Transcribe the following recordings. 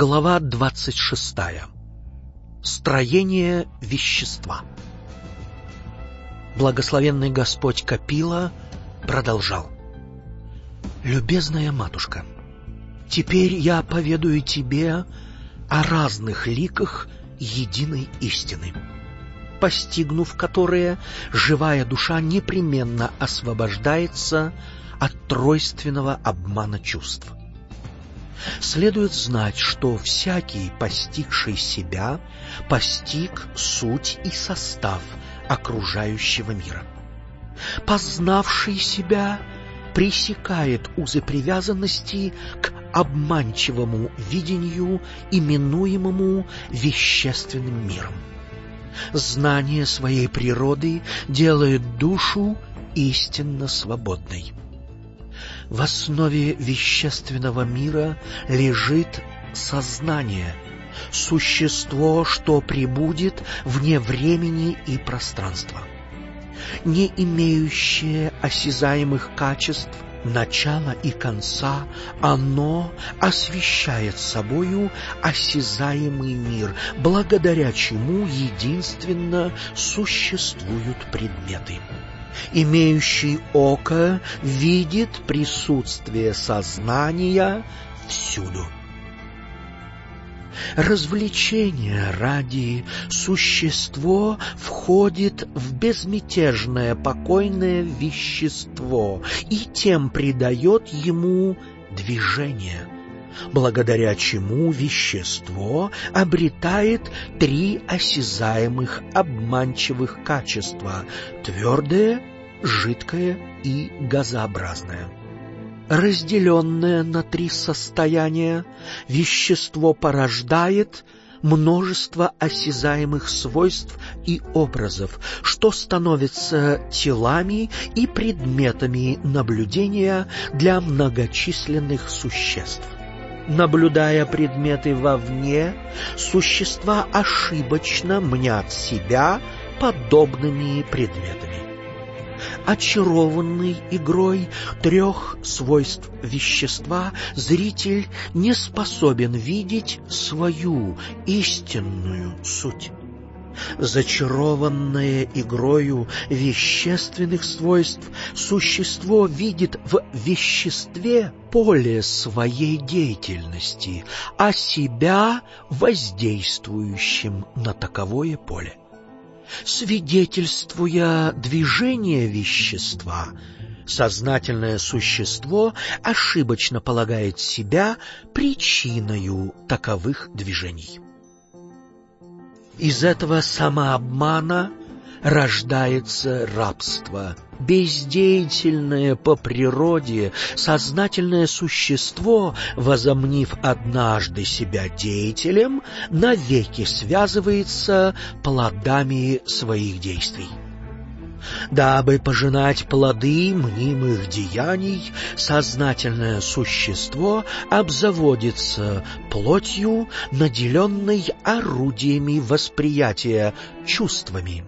Глава 26. Строение вещества. Благословенный Господь Капила продолжал. «Любезная матушка, теперь я поведаю тебе о разных ликах единой истины, постигнув которые, живая душа непременно освобождается от тройственного обмана чувств. Следует знать, что всякий, постигший себя, постиг суть и состав окружающего мира. Познавший себя пресекает узы привязанности к обманчивому видению, именуемому вещественным миром. Знание своей природы делает душу истинно свободной. В основе вещественного мира лежит сознание, существо, что прибудет вне времени и пространства, не имеющее осязаемых качеств начала и конца, оно освещает собою осязаемый мир, благодаря чему единственно существуют предметы. Имеющий око видит присутствие сознания всюду. Развлечение ради существо входит в безмятежное покойное вещество и тем придает ему движение, благодаря чему вещество обретает три осязаемых обманчивых качества — твердое, жидкое и газообразное. Разделенное на три состояния, вещество порождает множество осязаемых свойств и образов, что становится телами и предметами наблюдения для многочисленных существ. Наблюдая предметы вовне, существа ошибочно мнят себя подобными предметами очарованный игрой трех свойств вещества, зритель не способен видеть свою истинную суть. Зачарованное игрою вещественных свойств, существо видит в веществе поле своей деятельности, а себя воздействующим на таковое поле свидетельствуя движение вещества, сознательное существо ошибочно полагает себя причиною таковых движений. Из этого самообмана рождается рабство. Бездеятельное по природе сознательное существо, возомнив однажды себя деятелем, навеки связывается плодами своих действий. Дабы пожинать плоды мнимых деяний, сознательное существо обзаводится плотью, наделенной орудиями восприятия, чувствами.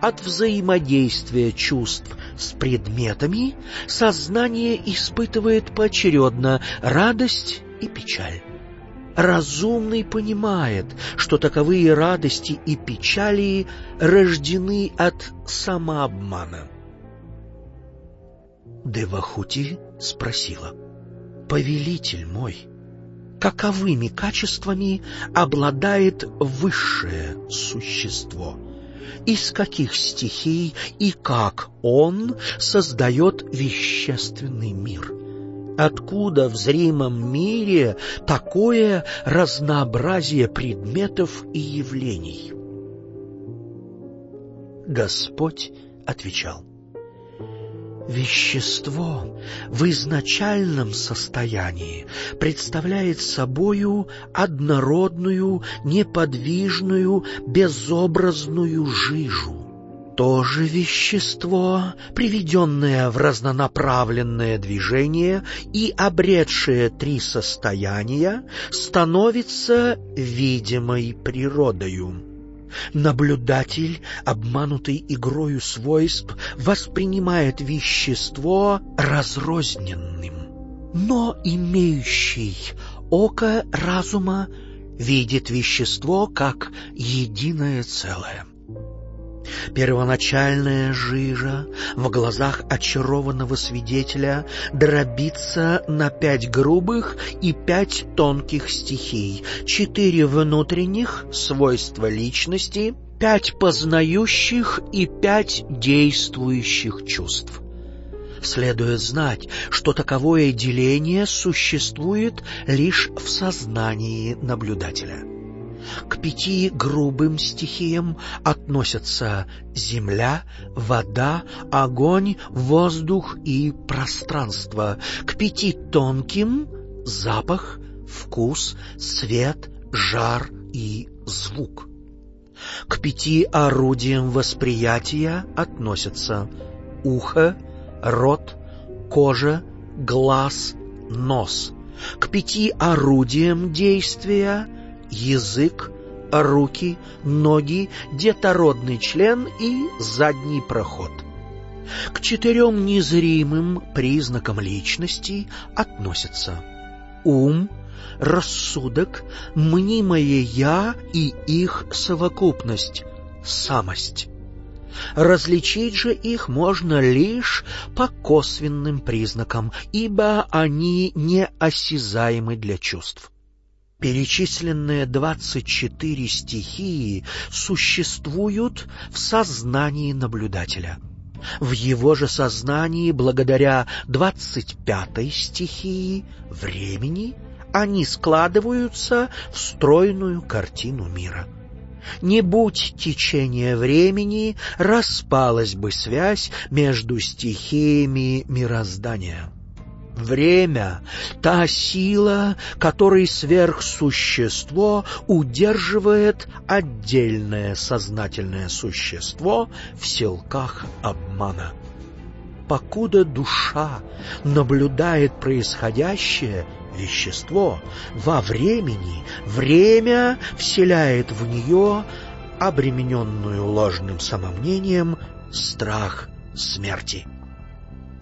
От взаимодействия чувств с предметами сознание испытывает поочередно радость и печаль. Разумный понимает, что таковые радости и печали рождены от самообмана. Девахути спросила, «Повелитель мой, каковыми качествами обладает высшее существо?» Из каких стихий и как он создает вещественный мир. Откуда в зримом мире такое разнообразие предметов и явлений? Господь отвечал, Вещество в изначальном состоянии представляет собою однородную, неподвижную, безобразную жижу. То же вещество, приведенное в разнонаправленное движение и обретшее три состояния, становится видимой природою. Наблюдатель, обманутый игрою свойств, воспринимает вещество разрозненным, но имеющий Око разума видит вещество как единое целое. Первоначальная жижа в глазах очарованного свидетеля дробится на пять грубых и пять тонких стихий, четыре внутренних свойства личности, пять познающих и пять действующих чувств. Следует знать, что таковое деление существует лишь в сознании наблюдателя. К пяти грубым стихиям относятся земля, вода, огонь, воздух и пространство. К пяти тонким — запах, вкус, свет, жар и звук. К пяти орудиям восприятия относятся ухо, рот, кожа, глаз, нос. К пяти орудиям действия язык, руки, ноги, детородный член и задний проход. К четырем незримым признакам личности относятся ум, рассудок, мнимое «я» и их совокупность, самость. Различить же их можно лишь по косвенным признакам, ибо они неосязаемы для чувств. Перечисленные двадцать четыре стихии существуют в сознании наблюдателя. В его же сознании, благодаря двадцать пятой стихии времени, они складываются в стройную картину мира. Не будь течения времени, распалась бы связь между стихиями мироздания. Время — та сила, которой сверхсущество удерживает отдельное сознательное существо в селках обмана. Покуда душа наблюдает происходящее, вещество во времени, время вселяет в нее обремененную ложным самомнением страх смерти.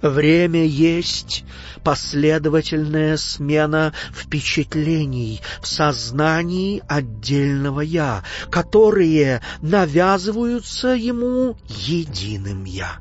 Время есть последовательная смена впечатлений в сознании отдельного «я», которые навязываются ему единым «я».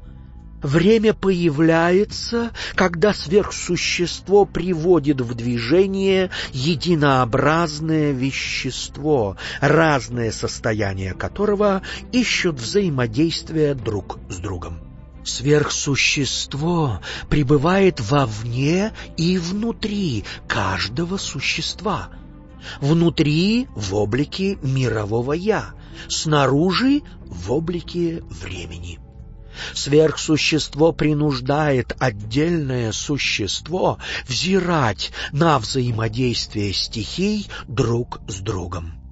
Время появляется, когда сверхсущество приводит в движение единообразное вещество, разные состояния которого ищут взаимодействия друг с другом. Сверхсущество пребывает вовне и внутри каждого существа. Внутри — в облике мирового «я», снаружи — в облике времени. Сверхсущество принуждает отдельное существо взирать на взаимодействие стихий друг с другом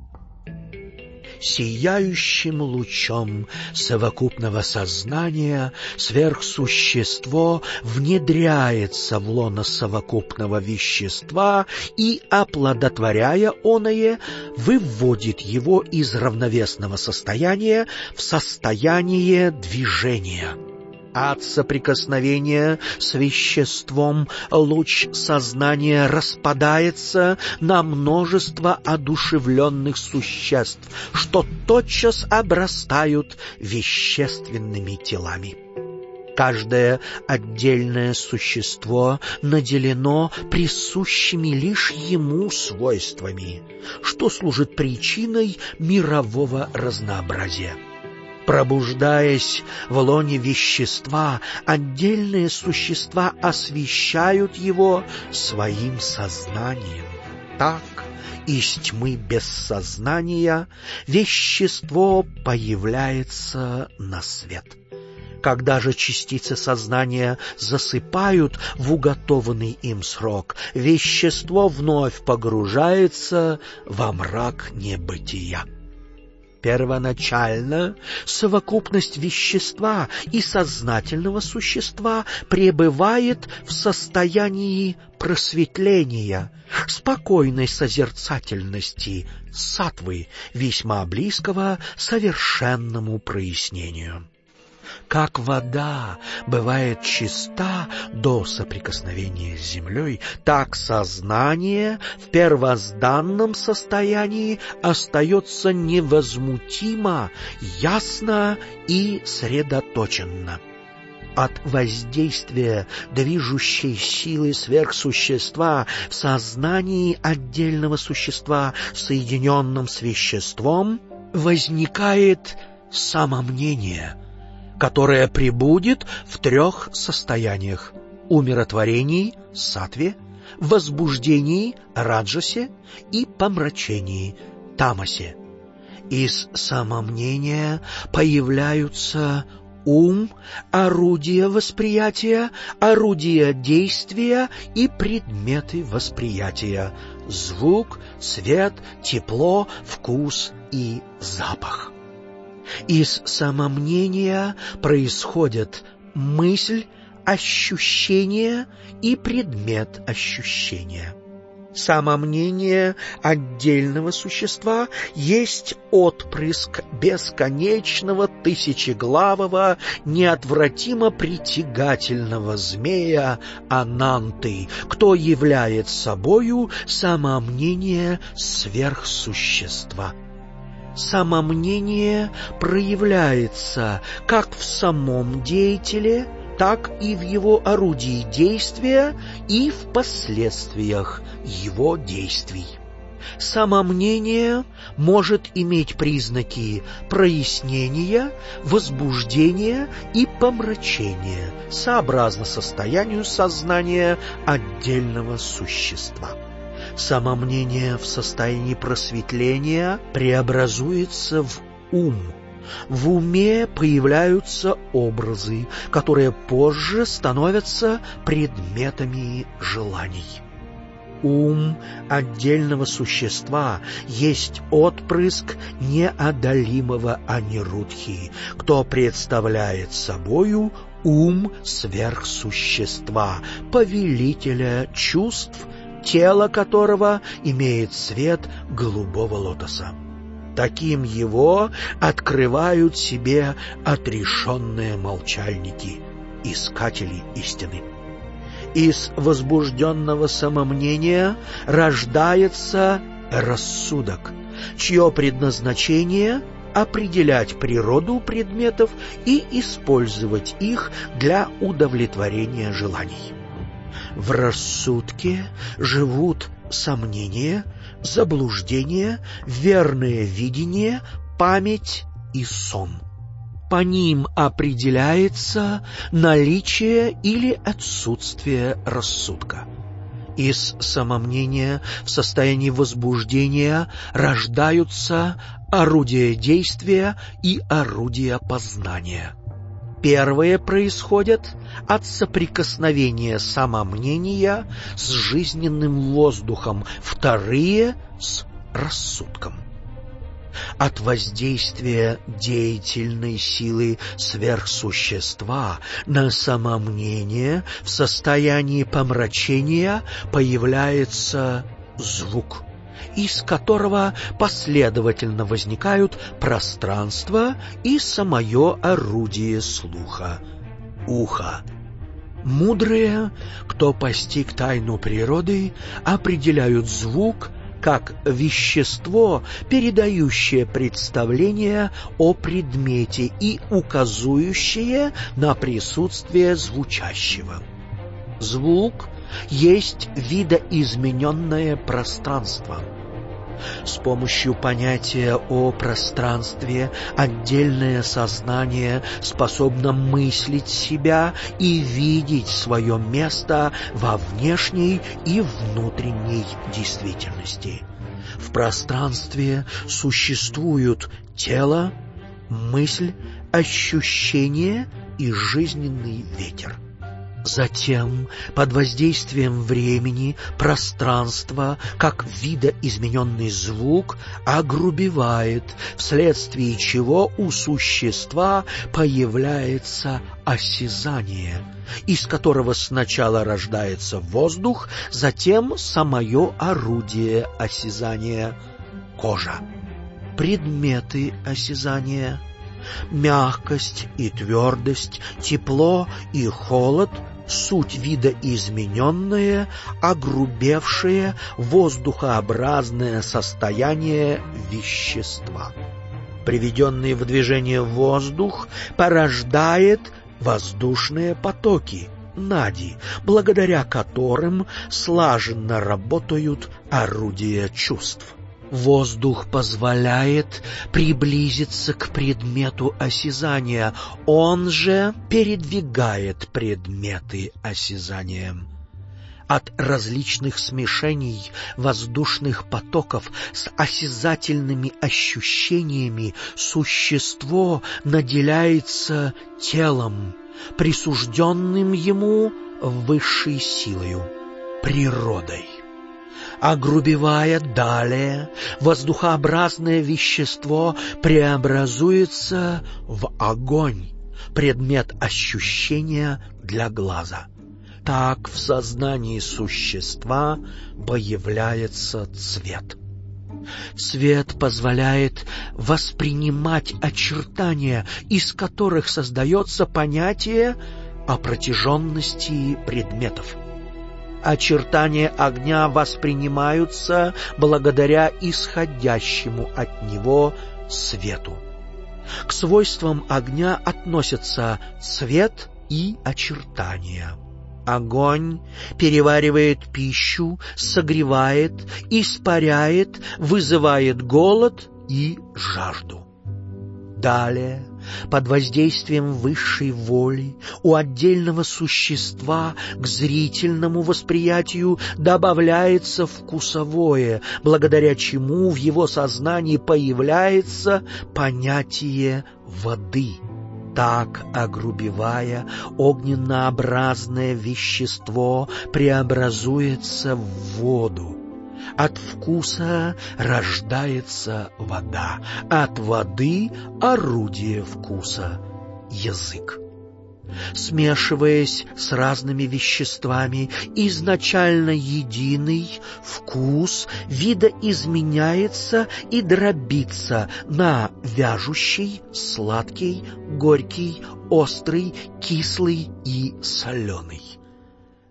сияющим лучом совокупного сознания сверхсущество внедряется в лоно совокупного вещества и, оплодотворяя оное, выводит его из равновесного состояния в состояние движения. От соприкосновения с веществом луч сознания распадается на множество одушевленных существ, что тотчас обрастают вещественными телами. Каждое отдельное существо наделено присущими лишь ему свойствами, что служит причиной мирового разнообразия. Пробуждаясь в лоне вещества, отдельные существа освещают его своим сознанием. Так, из тьмы бессознания вещество появляется на свет. Когда же частицы сознания засыпают в уготованный им срок, вещество вновь погружается во мрак небытия. Первоначально совокупность вещества и сознательного существа пребывает в состоянии просветления, спокойной созерцательности, сатвы, весьма близкого совершенному прояснению. Как вода бывает чиста до соприкосновения с землей, так сознание в первозданном состоянии остается невозмутимо, ясно и средоточенно. От воздействия движущей силы сверхсущества в сознании отдельного существа, соединенном с веществом, возникает самомнение, которое прибудет в трех состояниях — умиротворении, сатве, возбуждении, раджасе и помрачении, тамасе. Из самомнения появляются ум, орудие восприятия, орудие действия и предметы восприятия, звук, свет, тепло, вкус и запах. Из самомнения происходят мысль, ощущение и предмет ощущения. Самомнение отдельного существа есть отпрыск бесконечного тысячеглавого, неотвратимо притягательного змея Ананты, кто являет собою самомнение сверхсущества. Самомнение проявляется как в самом деятеле, так и в его орудии действия и в последствиях его действий. Самомнение может иметь признаки прояснения, возбуждения и помрачения, сообразно состоянию сознания отдельного существа. Самомнение в состоянии просветления преобразуется в ум – в уме появляются образы, которые позже становятся предметами желаний. Ум отдельного существа есть отпрыск неодолимого Анирудхи, кто представляет собою ум сверхсущества, повелителя чувств, тело которого имеет цвет голубого лотоса. Таким его открывают себе отрешенные молчальники, искатели истины. Из возбужденного самомнения рождается рассудок, чье предназначение — определять природу предметов и использовать их для удовлетворения желаний. В рассудке живут сомнения, заблуждение, верное видение, память и сон. По ним определяется наличие или отсутствие рассудка. Из самомнения в состоянии возбуждения рождаются орудия действия и орудия познания. Первые происходят от соприкосновения самомнения с жизненным воздухом, вторые — с рассудком. От воздействия деятельной силы сверхсущества на самомнение в состоянии помрачения появляется звук — из которого последовательно возникают пространство и самое орудие слуха — ухо. Мудрые, кто постиг тайну природы, определяют звук как вещество, передающее представление о предмете и указующее на присутствие звучащего. Звук есть видоизмененное пространство — с помощью понятия о пространстве отдельное сознание способно мыслить себя и видеть свое место во внешней и внутренней действительности. В пространстве существуют тело, мысль, ощущение и жизненный ветер. Затем, под воздействием времени, пространство, как видоизмененный звук, огрубевает, вследствие чего у существа появляется осязание, из которого сначала рождается воздух, затем самое орудие осязания — кожа. Предметы осязания — Мягкость и твердость, тепло и холод — суть видоизмененное, огрубевшее, воздухообразное состояние вещества. Приведенный в движение воздух порождает воздушные потоки, нади, благодаря которым слаженно работают орудия чувств. Воздух позволяет приблизиться к предмету осязания, он же передвигает предметы осязания. От различных смешений воздушных потоков с осязательными ощущениями существо наделяется телом, присужденным ему высшей силою, природой огрубевая далее, воздухообразное вещество преобразуется в огонь, предмет ощущения для глаза. Так в сознании существа появляется цвет. Цвет позволяет воспринимать очертания, из которых создается понятие о протяженности предметов очертания огня воспринимаются благодаря исходящему от него свету. К свойствам огня относятся цвет и очертания. Огонь переваривает пищу, согревает, испаряет, вызывает голод и жажду. Далее под воздействием высшей воли у отдельного существа к зрительному восприятию добавляется вкусовое, благодаря чему в его сознании появляется понятие воды. Так, огрубевая, огненнообразное вещество преобразуется в воду. От вкуса рождается вода, от воды — орудие вкуса — язык. Смешиваясь с разными веществами, изначально единый вкус видоизменяется и дробится на вяжущий, сладкий, горький, острый, кислый и соленый.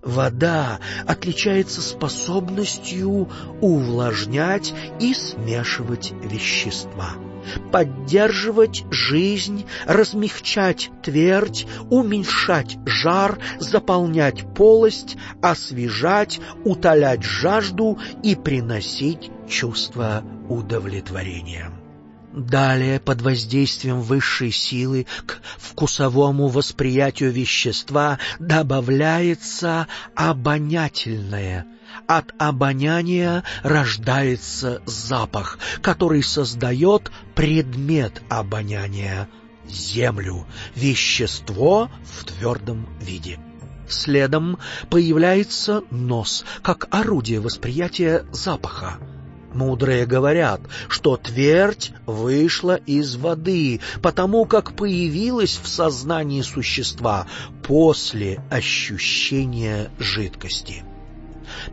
Вода отличается способностью увлажнять и смешивать вещества, поддерживать жизнь, размягчать твердь, уменьшать жар, заполнять полость, освежать, утолять жажду и приносить чувство удовлетворения. Далее, под воздействием высшей силы к вкусовому восприятию вещества добавляется обонятельное. От обоняния рождается запах, который создает предмет обоняния — землю, вещество в твердом виде. Следом появляется нос, как орудие восприятия запаха. Мудрые говорят, что твердь вышла из воды, потому как появилась в сознании существа после ощущения жидкости.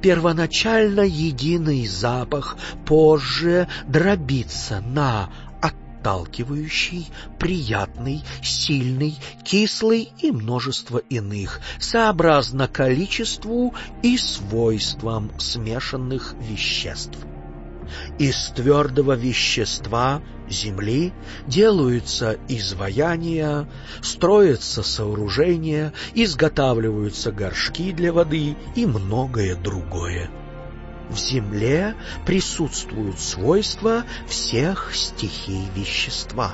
Первоначально единый запах позже дробится на отталкивающий, приятный, сильный, кислый и множество иных, сообразно количеству и свойствам смешанных веществ. Из твердого вещества земли делаются изваяния, строятся сооружения, изготавливаются горшки для воды и многое другое. В земле присутствуют свойства всех стихий вещества.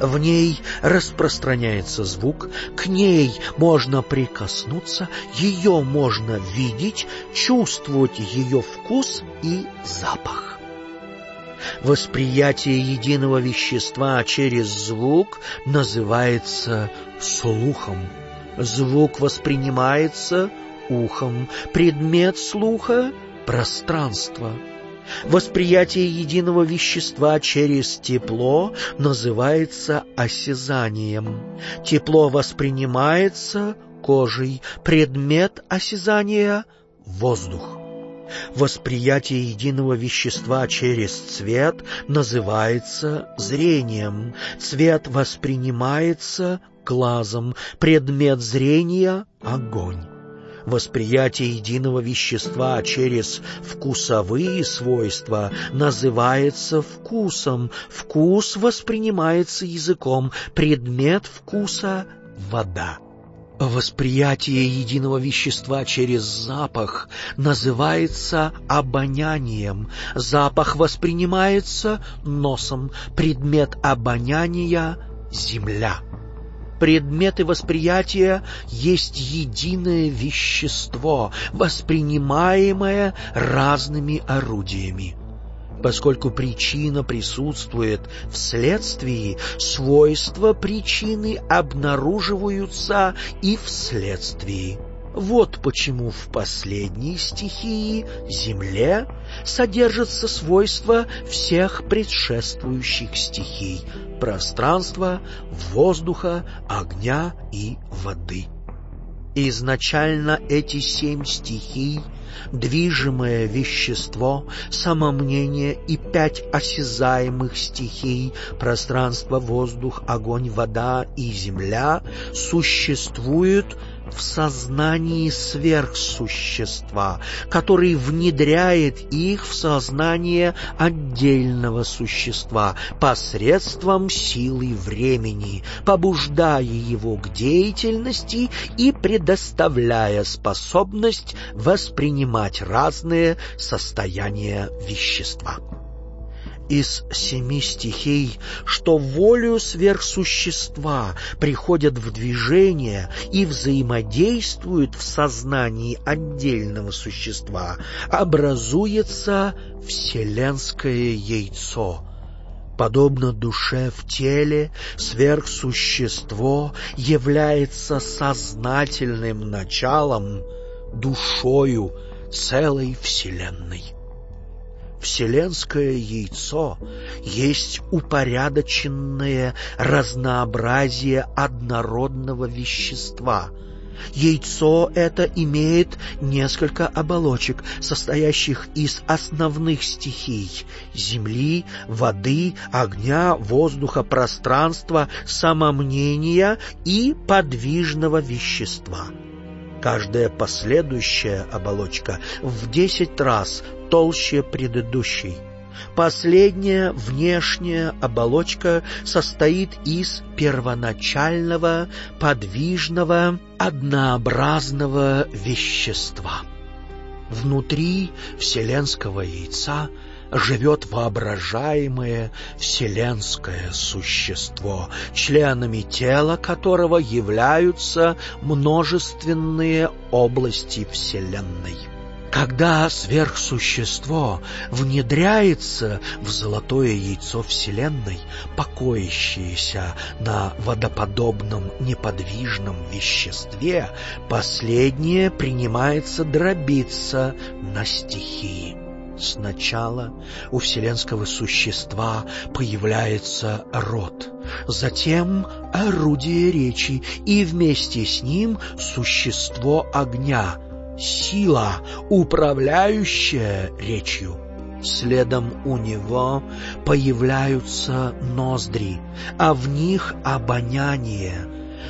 В ней распространяется звук, к ней можно прикоснуться, ее можно видеть, чувствовать ее вкус и запах. Восприятие единого вещества через звук называется слухом. Звук воспринимается ухом, предмет слуха — пространство. Восприятие единого вещества через тепло называется осязанием. Тепло воспринимается кожей, предмет осязания — воздух. Восприятие единого вещества через цвет называется зрением. Цвет воспринимается глазом, предмет зрения — огонь. Восприятие единого вещества через вкусовые свойства называется вкусом. Вкус воспринимается языком, предмет вкуса — вода. Восприятие единого вещества через запах называется обонянием. Запах воспринимается носом, предмет обоняния — земля. Предметы восприятия есть единое вещество, воспринимаемое разными орудиями. Поскольку причина присутствует в следствии, свойства причины обнаруживаются и в следствии. Вот почему в последней стихии Земле содержатся свойства всех предшествующих стихий — пространства, воздуха, огня и воды. Изначально эти семь стихий — движимое вещество, самомнение и пять осязаемых стихий — пространство, воздух, огонь, вода и земля — существуют в сознании сверхсущества, который внедряет их в сознание отдельного существа посредством силы времени, побуждая его к деятельности и предоставляя способность воспринимать разные состояния вещества из семи стихий, что волю сверхсущества приходят в движение и взаимодействуют в сознании отдельного существа, образуется вселенское яйцо. Подобно душе в теле, сверхсущество является сознательным началом, душою целой Вселенной. Вселенское яйцо есть упорядоченное разнообразие однородного вещества. Яйцо это имеет несколько оболочек, состоящих из основных стихий — земли, воды, огня, воздуха, пространства, самомнения и подвижного вещества. Каждая последующая оболочка в десять раз толще предыдущей. Последняя внешняя оболочка состоит из первоначального, подвижного, однообразного вещества. Внутри вселенского яйца живет воображаемое вселенское существо, членами тела которого являются множественные области Вселенной. Когда сверхсущество внедряется в золотое яйцо Вселенной, покоящееся на водоподобном неподвижном веществе, последнее принимается дробиться на стихии. Сначала у вселенского существа появляется род, затем орудие речи и вместе с ним существо огня — сила, управляющая речью. Следом у него появляются ноздри, а в них обоняние,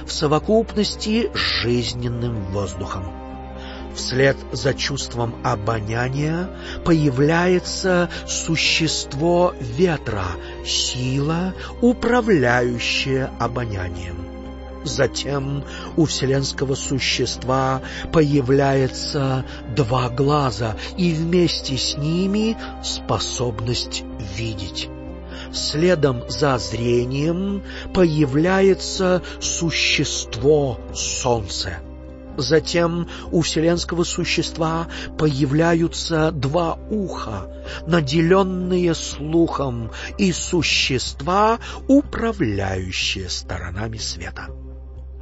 в совокупности с жизненным воздухом. Вслед за чувством обоняния появляется существо ветра, сила, управляющая обонянием. Затем у вселенского существа появляется два глаза и вместе с ними способность видеть. Следом за зрением появляется существо солнце. Затем у вселенского существа появляются два уха, наделенные слухом, и существа, управляющие сторонами света.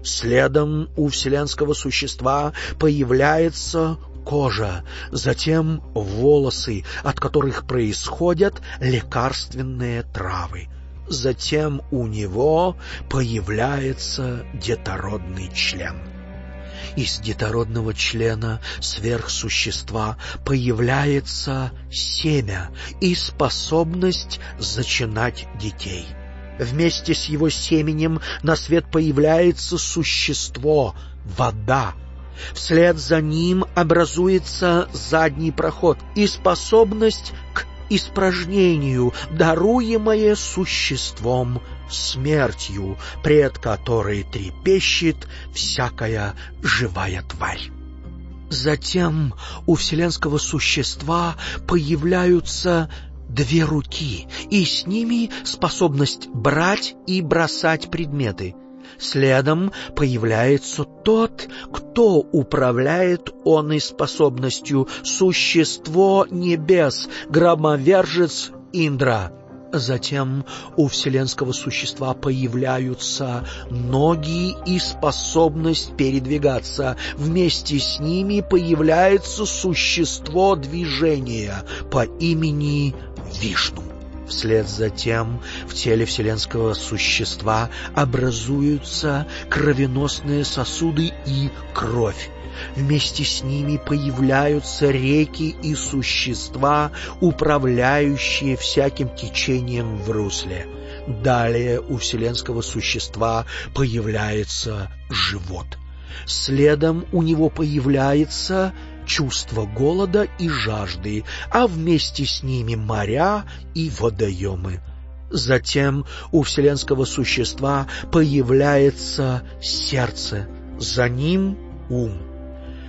Следом у вселенского существа появляется кожа, затем волосы, от которых происходят лекарственные травы. Затем у него появляется детородный член. Из детородного члена сверхсущества появляется семя и способность зачинать детей. Вместе с его семенем на свет появляется существо — вода. Вслед за ним образуется задний проход и способность к испражнению, даруемое существом смертью, пред которой трепещет всякая живая тварь. Затем у вселенского существа появляются две руки, и с ними способность брать и бросать предметы. Следом появляется тот, кто управляет оной способностью, существо небес, громовержец Индра. Затем у вселенского существа появляются ноги и способность передвигаться. Вместе с ними появляется существо движения по имени Вишну. Вслед за тем в теле вселенского существа образуются кровеносные сосуды и кровь. Вместе с ними появляются реки и существа, управляющие всяким течением в русле. Далее у вселенского существа появляется живот. Следом у него появляется чувство голода и жажды, а вместе с ними моря и водоемы. Затем у вселенского существа появляется сердце, за ним ум.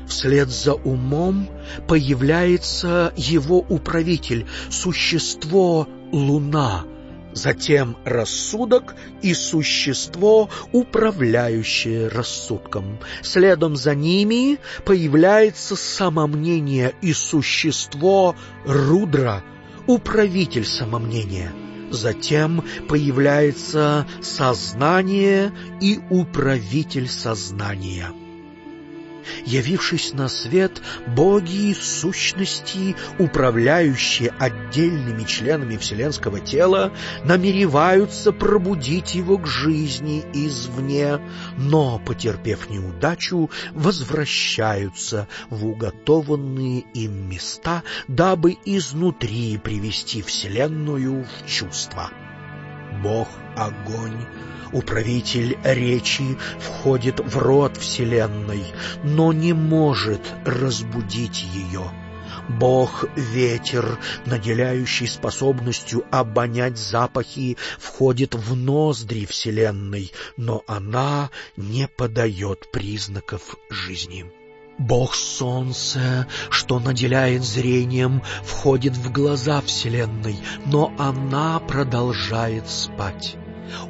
Вслед за умом появляется его управитель, существо Луна — затем рассудок и существо, управляющее рассудком. Следом за ними появляется самомнение и существо Рудра, управитель самомнения. Затем появляется сознание и управитель сознания. Явившись на свет, боги сущности, управляющие отдельными членами вселенского тела, намереваются пробудить его к жизни извне, но, потерпев неудачу, возвращаются в уготованные им места, дабы изнутри привести вселенную в чувство. Бог — огонь, Управитель речи входит в рот Вселенной, но не может разбудить ее. Бог — ветер, наделяющий способностью обонять запахи, входит в ноздри Вселенной, но она не подает признаков жизни. Бог Солнце, что наделяет зрением, входит в глаза Вселенной, но она продолжает спать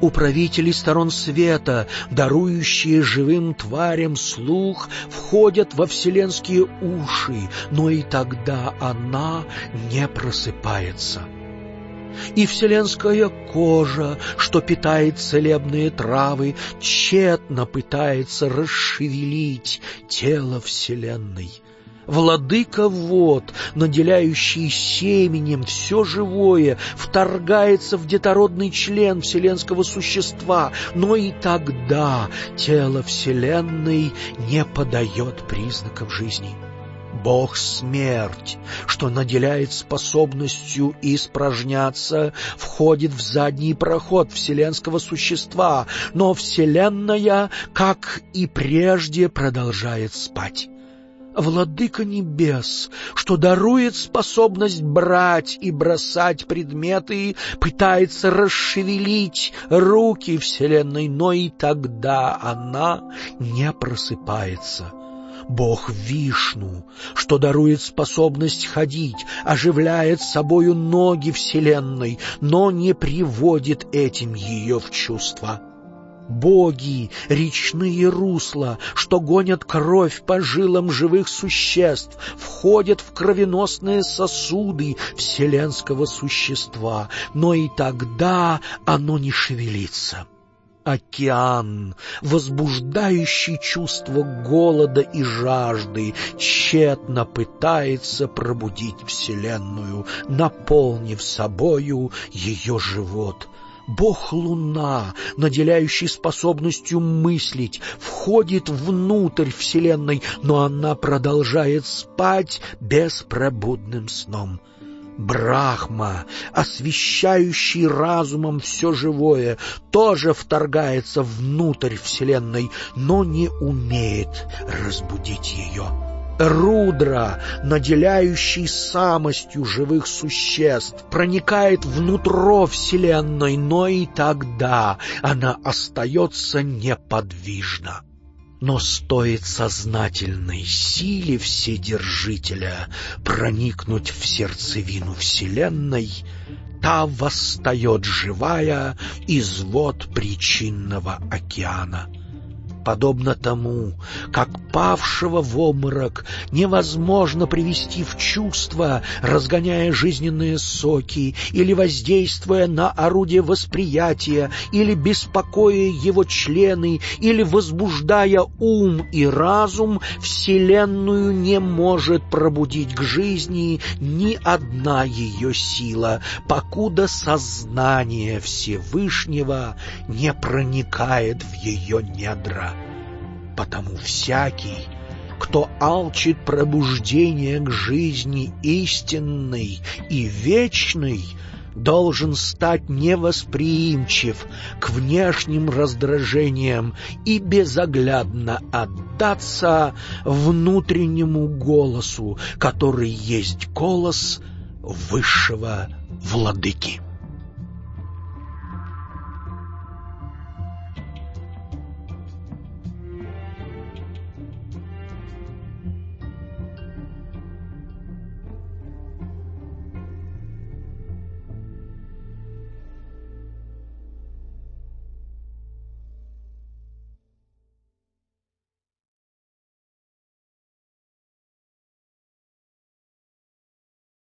управители сторон света, дарующие живым тварям слух, входят во вселенские уши, но и тогда она не просыпается. И вселенская кожа, что питает целебные травы, тщетно пытается расшевелить тело Вселенной — Владыка вод, наделяющий семенем все живое, вторгается в детородный член вселенского существа, но и тогда тело Вселенной не подает признаков жизни. Бог смерть, что наделяет способностью испражняться, входит в задний проход вселенского существа, но Вселенная, как и прежде, продолжает спать. Владыка Небес, что дарует способность брать и бросать предметы, пытается расшевелить руки Вселенной, но и тогда она не просыпается. Бог Вишну, что дарует способность ходить, оживляет собою ноги Вселенной, но не приводит этим ее в чувство боги, речные русла, что гонят кровь по жилам живых существ, входят в кровеносные сосуды вселенского существа, но и тогда оно не шевелится. Океан, возбуждающий чувство голода и жажды, тщетно пытается пробудить Вселенную, наполнив собою ее живот — Бог-Луна, наделяющий способностью мыслить, входит внутрь Вселенной, но она продолжает спать беспробудным сном. Брахма, освещающий разумом все живое, тоже вторгается внутрь Вселенной, но не умеет разбудить ее. Рудра, наделяющий самостью живых существ, проникает внутрь Вселенной, но и тогда она остается неподвижна. Но стоит сознательной силе Вседержителя проникнуть в сердцевину Вселенной, та восстает живая из вод причинного океана подобно тому, как павшего в обморок невозможно привести в чувство, разгоняя жизненные соки или воздействуя на орудие восприятия, или беспокоя его члены, или возбуждая ум и разум, Вселенную не может пробудить к жизни ни одна ее сила, покуда сознание Всевышнего не проникает в ее недра. Потому всякий, кто алчит пробуждения к жизни истинной и вечной, должен стать невосприимчив к внешним раздражениям и безоглядно отдаться внутреннему голосу, который есть голос высшего владыки.